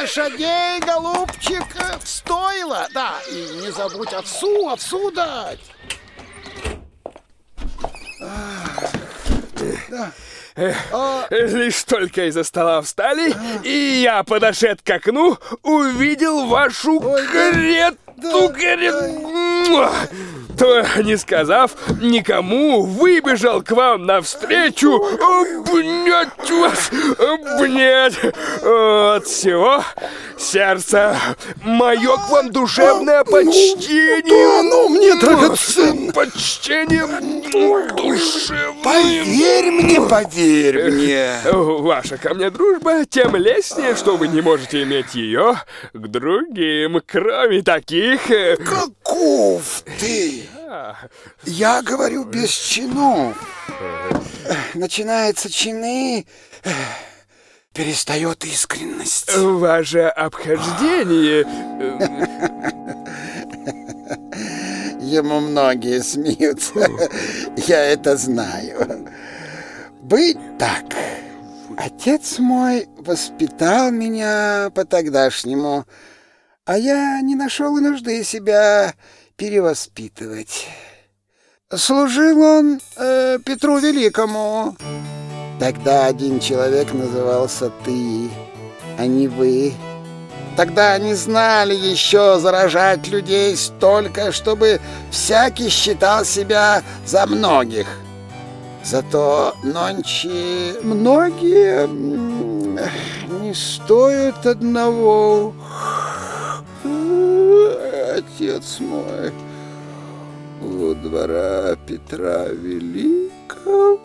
лошадей, голубчик, стоило. Да, и не забудь овсу, овсу дать. Да. А... Лишь только из-за стола встали, а... и я, подошед к окну, увидел вашу Ой, карету, да, карету. Да то, не сказав никому, выбежал к вам навстречу обнять вас, обнять от всего сердца. Мое к вам душевное почтение. Ну, мне драгоценно. Почтение душевное. Поверь мне, поверь мне. Ваша ко мне дружба тем лестнее, что вы не можете иметь ее к другим, кроме таких... Каков ты? Я говорю без чинов. Начинается чины, перестает искренность. Ваше обхождение... Ему многие смеются. Я это знаю. Быть так. Отец мой воспитал меня по-тогдашнему, а я не нашел нужды себя перевоспитывать. Служил он э, Петру Великому. Тогда один человек назывался ты, а не вы. Тогда не знали еще заражать людей столько, чтобы всякий считал себя за многих. Зато нонче многие не стоят одного отец мой у двора Петра Великого.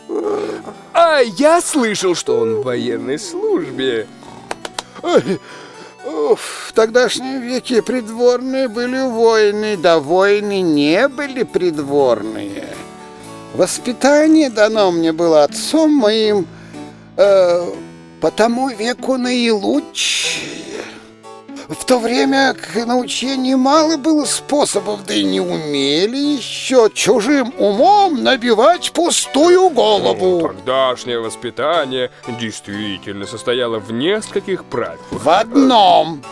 А я слышал, что он в военной службе. Ой, в тогдашнем веке придворные были воины, да воины не были придворные. Воспитание дано мне было отцом моим э, по тому веку наилучшее. В то время к научению мало было способов, да и не умели еще чужим умом набивать пустую голову. Ну, тогдашнее воспитание действительно состояло в нескольких правилах. В одном.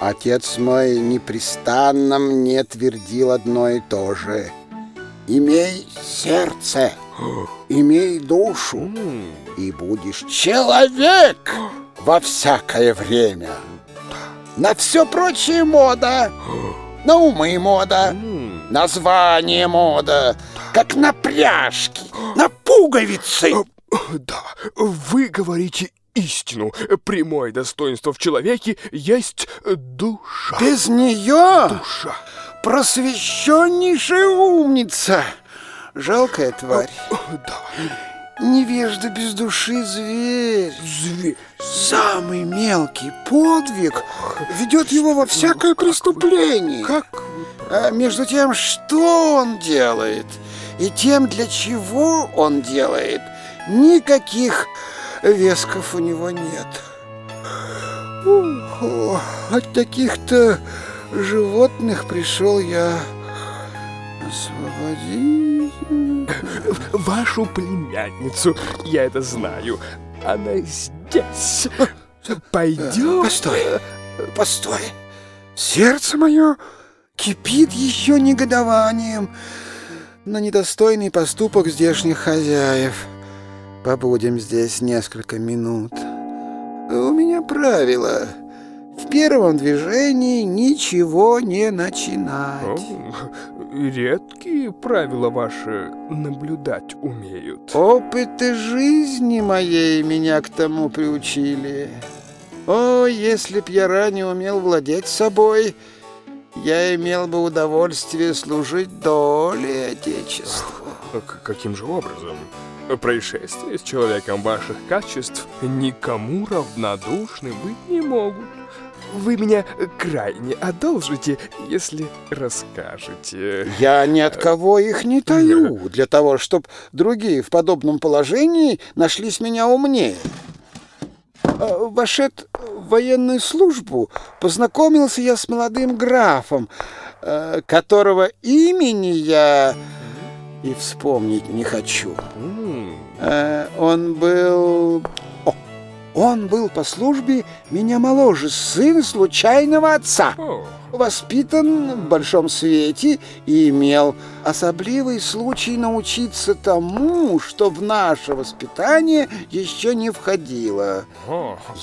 Отец мой непрестанно мне твердил одно и то же. Имей сердце, имей душу, и будешь человек во всякое время. На все прочее мода. На умы мода. Название мода. Как на пряжки, на пуговицы. Да, вы говорите истину. Прямое достоинство в человеке есть душа. Без нее душа. просвещеннейшая умница. Жалкая тварь. Да. Невежда без души зверь. Зверь. Самый мелкий подвиг ведет его во всякое преступление. Как? А между тем, что он делает, и тем, для чего он делает, никаких весков у него нет. От таких-то животных пришел я освободить вашу племянницу. Я это знаю. Она здесь. Пойдем. Постой, постой. Сердце мое кипит еще негодованием на недостойный поступок здешних хозяев. Побудем здесь несколько минут. У меня правило — в первом движении ничего не начинать. Редкие правила ваши наблюдать умеют. Опыты жизни моей меня к тому приучили. О, если б я ранее умел владеть собой, я имел бы удовольствие служить доле Отечества. Каким же образом? Происшествия с человеком ваших качеств никому равнодушны быть не могут. Вы меня крайне одолжите, если расскажете. Я ни от кого их не таю, для того, чтобы другие в подобном положении нашлись меня умнее. А, вошед в военную службу, познакомился я с молодым графом, а, которого имени я и вспомнить не хочу. А, он был Он был по службе меня моложе, сын случайного отца. Воспитан в большом свете и имел особливый случай научиться тому, что в наше воспитание еще не входило.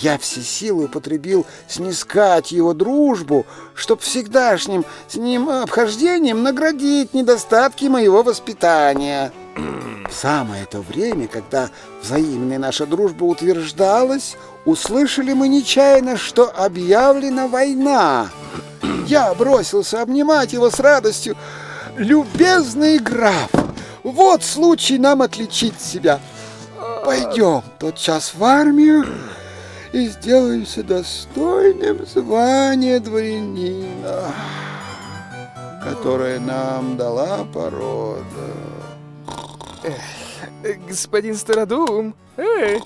Я все силы употребил снискать его дружбу, чтоб всегдашним с ним обхождением наградить недостатки моего воспитания. В самое то время, когда взаимная наша дружба утверждалась, услышали мы нечаянно, что объявлена война. Я бросился обнимать его с радостью. «Любезный граф, вот случай нам отличить себя. Пойдем тотчас в армию и сделаемся достойным звания дворянина, которое нам дала порода». Э, Господин Стародум, эй,